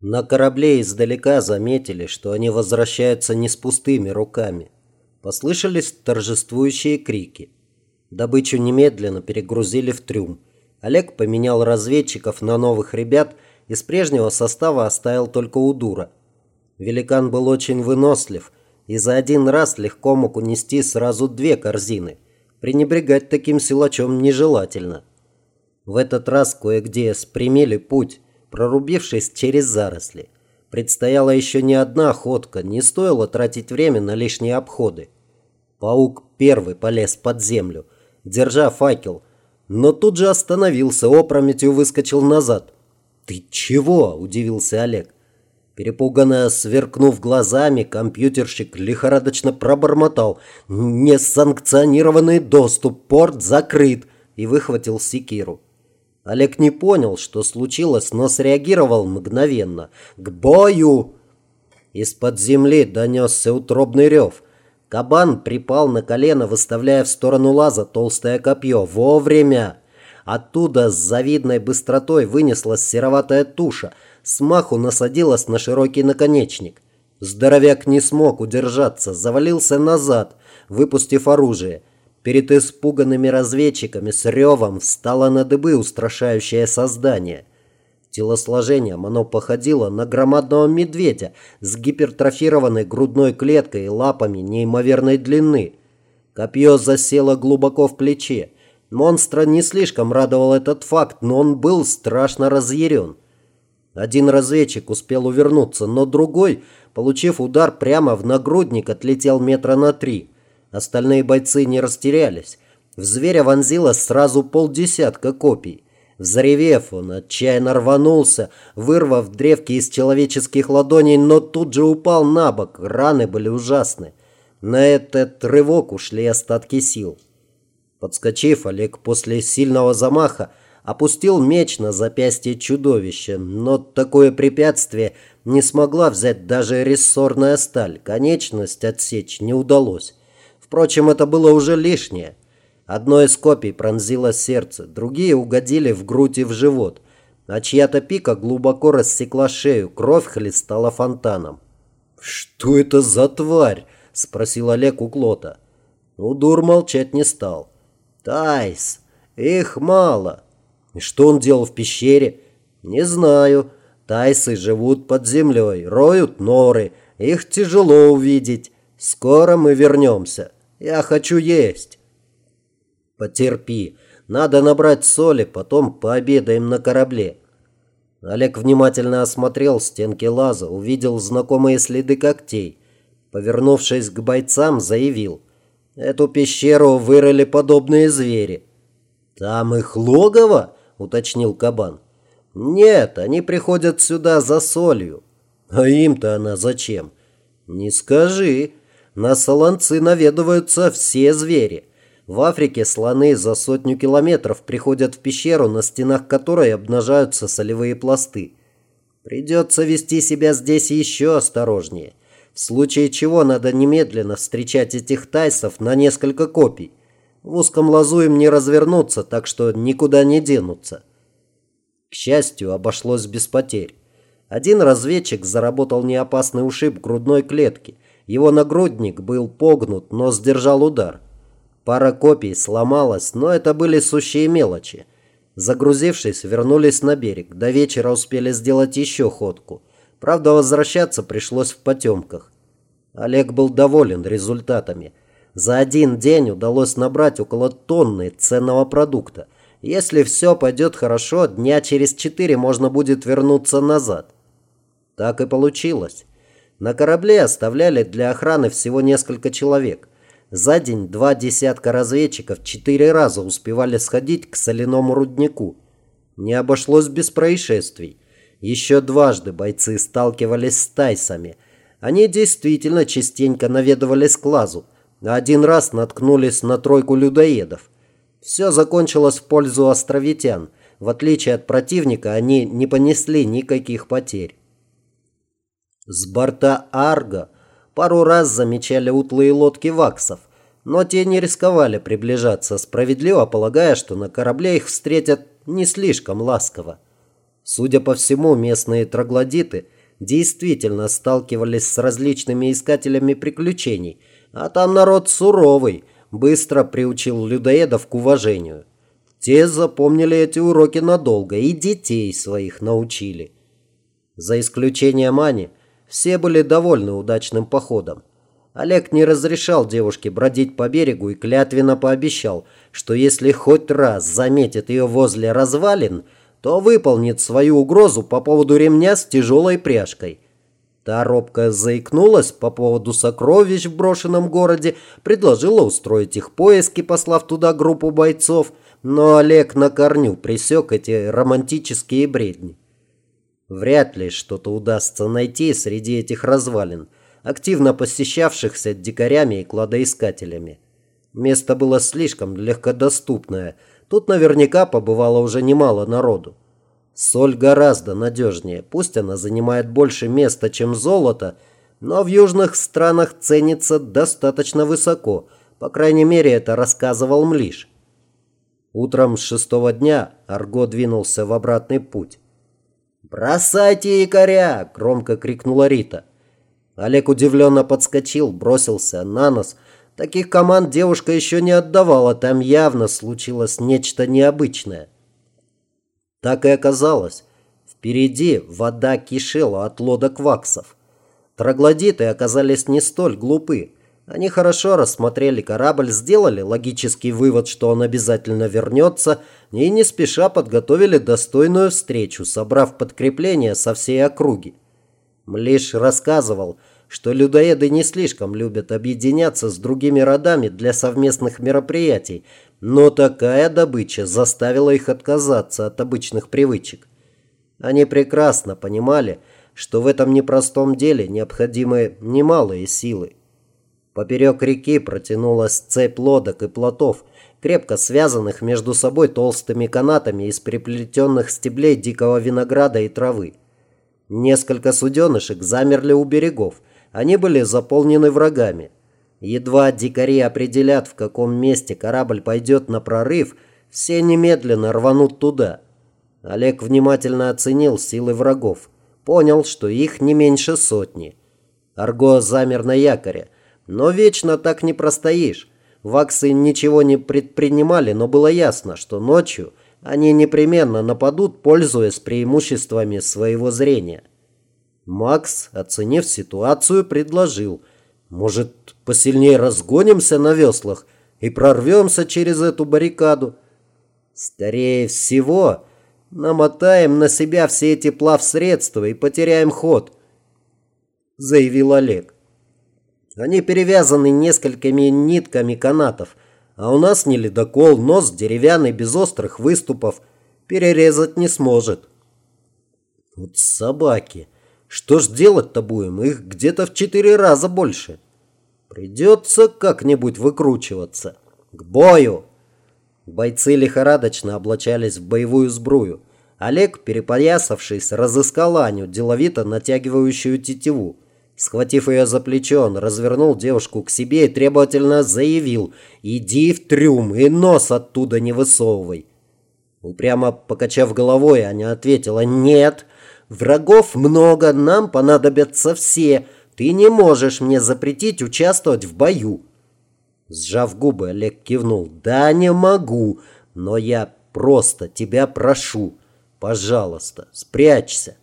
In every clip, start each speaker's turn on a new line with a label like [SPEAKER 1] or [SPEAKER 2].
[SPEAKER 1] На корабле издалека заметили, что они возвращаются не с пустыми руками. Послышались торжествующие крики. Добычу немедленно перегрузили в трюм. Олег поменял разведчиков на новых ребят, из прежнего состава оставил только Удура. Великан был очень вынослив и за один раз легко мог унести сразу две корзины. Пренебрегать таким силачом нежелательно. В этот раз кое-где спрямили путь, прорубившись через заросли. Предстояла еще не одна охотка, не стоило тратить время на лишние обходы. Паук первый полез под землю, держа факел, но тут же остановился, опрометью выскочил назад. «Ты чего?» – удивился Олег. Перепуганно сверкнув глазами, компьютерщик лихорадочно пробормотал «Несанкционированный доступ, порт закрыт» и выхватил секиру. Олег не понял, что случилось, но среагировал мгновенно. «К бою!» Из-под земли донесся утробный рев. Кабан припал на колено, выставляя в сторону лаза толстое копье. Вовремя! Оттуда с завидной быстротой вынеслась сероватая туша. Смаху насадилась на широкий наконечник. Здоровяк не смог удержаться, завалился назад, выпустив оружие. Перед испуганными разведчиками с ревом встало на дыбы устрашающее создание. Телосложением оно походило на громадного медведя с гипертрофированной грудной клеткой и лапами неимоверной длины. Копье засело глубоко в плече. Монстра не слишком радовал этот факт, но он был страшно разъярен. Один разведчик успел увернуться, но другой, получив удар прямо в нагрудник, отлетел метра на три – Остальные бойцы не растерялись. В зверя вонзилось сразу полдесятка копий. Взревев, он отчаянно рванулся, вырвав древки из человеческих ладоней, но тут же упал на бок. Раны были ужасны. На этот рывок ушли остатки сил. Подскочив, Олег после сильного замаха опустил меч на запястье чудовища, но такое препятствие не смогла взять даже рессорная сталь. Конечность отсечь не удалось. Впрочем, это было уже лишнее. Одно из копий пронзило сердце, другие угодили в грудь и в живот, а чья-то пика глубоко рассекла шею, кровь хлестала фонтаном. «Что это за тварь?» – спросил Олег у Клота. Удур молчать не стал. «Тайс, их мало». «И что он делал в пещере?» «Не знаю. Тайсы живут под землей, роют норы. Их тяжело увидеть. Скоро мы вернемся». Я хочу есть. Потерпи. Надо набрать соли, потом пообедаем на корабле. Олег внимательно осмотрел стенки лаза, увидел знакомые следы когтей. Повернувшись к бойцам, заявил. Эту пещеру вырыли подобные звери. Там их логово? Уточнил кабан. Нет, они приходят сюда за солью. А им-то она зачем? Не скажи. На Солонцы наведываются все звери. В Африке слоны за сотню километров приходят в пещеру, на стенах которой обнажаются солевые пласты. Придется вести себя здесь еще осторожнее. В случае чего надо немедленно встречать этих тайсов на несколько копий. В узком лазу им не развернуться, так что никуда не денутся. К счастью, обошлось без потерь. Один разведчик заработал неопасный ушиб грудной клетки – его нагрудник был погнут, но сдержал удар. Пара копий сломалась, но это были сущие мелочи. Загрузившись, вернулись на берег. До вечера успели сделать еще ходку. Правда, возвращаться пришлось в потемках. Олег был доволен результатами. За один день удалось набрать около тонны ценного продукта. Если все пойдет хорошо, дня через четыре можно будет вернуться назад. Так и получилось. На корабле оставляли для охраны всего несколько человек. За день два десятка разведчиков четыре раза успевали сходить к соляному руднику. Не обошлось без происшествий. Еще дважды бойцы сталкивались с тайсами. Они действительно частенько наведывались к лазу. Один раз наткнулись на тройку людоедов. Все закончилось в пользу островитян. В отличие от противника, они не понесли никаких потерь. С борта Арго пару раз замечали утлые лодки ваксов, но те не рисковали приближаться, справедливо полагая, что на корабле их встретят не слишком ласково. Судя по всему, местные троглодиты действительно сталкивались с различными искателями приключений, а там народ суровый, быстро приучил людоедов к уважению. Те запомнили эти уроки надолго и детей своих научили. За исключением Ани, все были довольны удачным походом. Олег не разрешал девушке бродить по берегу и клятвенно пообещал, что если хоть раз заметит ее возле развалин, то выполнит свою угрозу по поводу ремня с тяжелой пряжкой. Та робко заикнулась по поводу сокровищ в брошенном городе, предложила устроить их поиски, послав туда группу бойцов, но Олег на корню пресек эти романтические бредни. Вряд ли что-то удастся найти среди этих развалин, активно посещавшихся дикарями и кладоискателями. Место было слишком легкодоступное. Тут наверняка побывало уже немало народу. Соль гораздо надежнее. Пусть она занимает больше места, чем золото, но в южных странах ценится достаточно высоко. По крайней мере, это рассказывал Млиш. Утром шестого дня Арго двинулся в обратный путь. «Бросайте якоря!» – громко крикнула Рита. Олег удивленно подскочил, бросился на нос. Таких команд девушка еще не отдавала, там явно случилось нечто необычное. Так и оказалось. Впереди вода кишела от лодок ваксов. Троглодиты оказались не столь глупы. Они хорошо рассмотрели корабль, сделали логический вывод, что он обязательно вернется, и не спеша подготовили достойную встречу, собрав подкрепление со всей округи. Млиш рассказывал, что людоеды не слишком любят объединяться с другими родами для совместных мероприятий, но такая добыча заставила их отказаться от обычных привычек. Они прекрасно понимали, что в этом непростом деле необходимы немалые силы. Поперек реки протянулась цепь лодок и плотов, крепко связанных между собой толстыми канатами из переплетенных стеблей дикого винограда и травы. Несколько суденышек замерли у берегов. Они были заполнены врагами. Едва дикари определят, в каком месте корабль пойдет на прорыв, все немедленно рванут туда. Олег внимательно оценил силы врагов. Понял, что их не меньше сотни. Арго замер на якоре – но вечно так не простоишь. Ваксы ничего не предпринимали, но было ясно, что ночью они непременно нападут, пользуясь преимуществами своего зрения. Макс, оценив ситуацию, предложил, может, посильнее разгонимся на веслах и прорвемся через эту баррикаду? Скорее всего, намотаем на себя все эти плавсредства и потеряем ход, заявил Олег. Они перевязаны несколькими нитками канатов, а у нас не ледокол, нос деревянный, без острых выступов. Перерезать не сможет. Вот собаки. Что ж делать-то будем? Их где-то в четыре раза больше. Придется как-нибудь выкручиваться. К бою! Бойцы лихорадочно облачались в боевую сбрую. Олег, перепоясавшись, разыскал Аню, деловито натягивающую тетиву. Схватив ее за плечо, он развернул девушку к себе и требовательно заявил «Иди в трюм и нос оттуда не высовывай». Упрямо покачав головой, Аня ответила «Нет, врагов много, нам понадобятся все. Ты не можешь мне запретить участвовать в бою». Сжав губы, Олег кивнул «Да, не могу, но я просто тебя прошу. Пожалуйста, спрячься».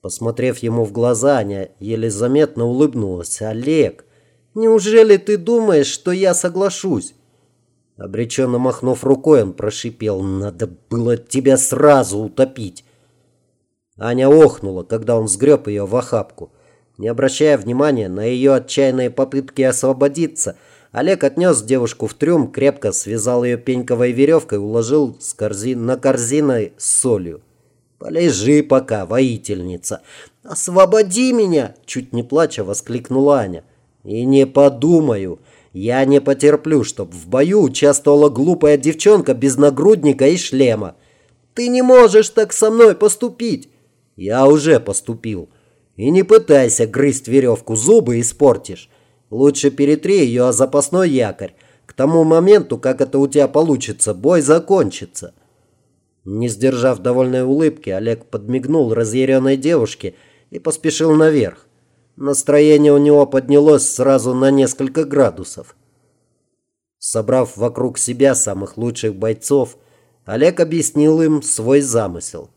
[SPEAKER 1] Посмотрев ему в глаза, Аня еле заметно улыбнулась. «Олег, неужели ты думаешь, что я соглашусь?» Обреченно махнув рукой, он прошипел. «Надо было тебя сразу утопить!» Аня охнула, когда он сгреб ее в охапку. Не обращая внимания на ее отчаянные попытки освободиться, Олег отнес девушку в трюм, крепко связал ее пеньковой веревкой и уложил с корзин... на корзиной с солью. «Полежи пока, воительница!» «Освободи меня!» – чуть не плача воскликнула Аня. «И не подумаю. Я не потерплю, чтоб в бою участвовала глупая девчонка без нагрудника и шлема. Ты не можешь так со мной поступить!» «Я уже поступил. И не пытайся грызть веревку, зубы испортишь. Лучше перетри ее о запасной якорь. К тому моменту, как это у тебя получится, бой закончится». Не сдержав довольной улыбки, Олег подмигнул разъяренной девушке и поспешил наверх. Настроение у него поднялось сразу на несколько градусов. Собрав вокруг себя самых лучших бойцов, Олег объяснил им свой замысел.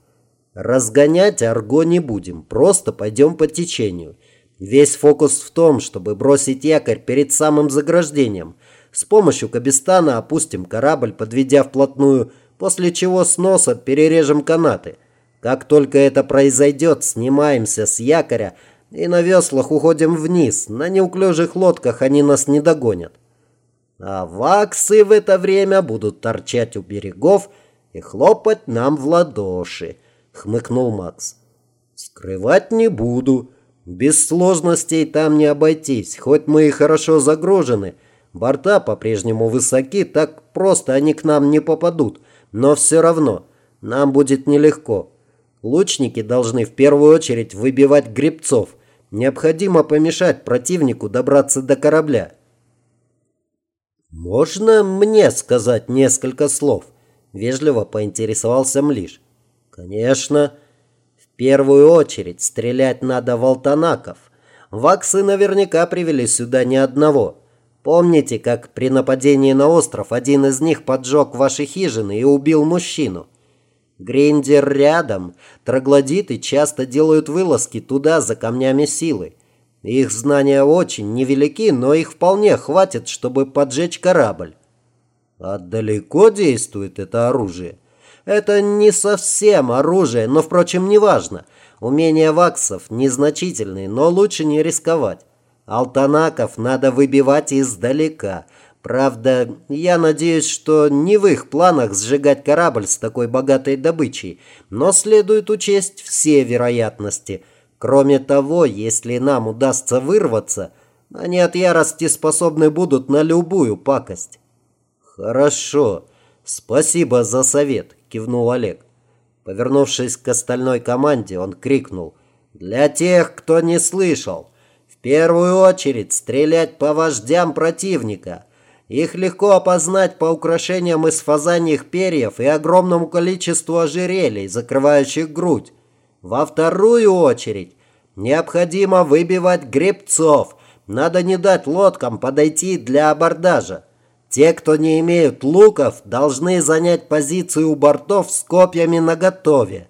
[SPEAKER 1] Разгонять Арго не будем, просто пойдем по течению. Весь фокус в том, чтобы бросить якорь перед самым заграждением. С помощью Кабистана опустим корабль, подведя вплотную, после чего с носа перережем канаты. Как только это произойдет, снимаемся с якоря и на веслах уходим вниз. На неуклюжих лодках они нас не догонят. А ваксы в это время будут торчать у берегов и хлопать нам в ладоши, хмыкнул Макс. Скрывать не буду. Без сложностей там не обойтись. Хоть мы и хорошо загружены, борта по-прежнему высоки, так просто они к нам не попадут. Но все равно нам будет нелегко. Лучники должны в первую очередь выбивать гребцов. Необходимо помешать противнику добраться до корабля. «Можно мне сказать несколько слов?» – вежливо поинтересовался Млиш. «Конечно. В первую очередь стрелять надо в алтанаков. Ваксы наверняка привели сюда ни одного. Помните, как при нападении на остров один из них поджег ваши хижины и убил мужчину? Гриндер рядом. Троглодиты часто делают вылазки туда за камнями силы. Их знания очень невелики, но их вполне хватит, чтобы поджечь корабль. А далеко действует это оружие? Это не совсем оружие, но, впрочем, неважно. Умения ваксов незначительные, но лучше не рисковать. Алтанаков надо выбивать издалека. Правда, я надеюсь, что не в их планах сжигать корабль с такой богатой добычей, но следует учесть все вероятности – Кроме того, если нам удастся вырваться, они от ярости способны будут на любую пакость. Хорошо. Спасибо за совет, кивнул Олег. Повернувшись к остальной команде, он крикнул: "Для тех, кто не слышал, первую очередь стрелять по вождям противника. Их легко опознать по украшениям из фазаньих перьев и огромному количеству ожерелий, закрывающих грудь. Во вторую очередь необходимо выбивать гребцов. Надо не дать лодкам подойти для абордажа. Те, кто не имеют луков, должны занять позицию у бортов с копьями наготове.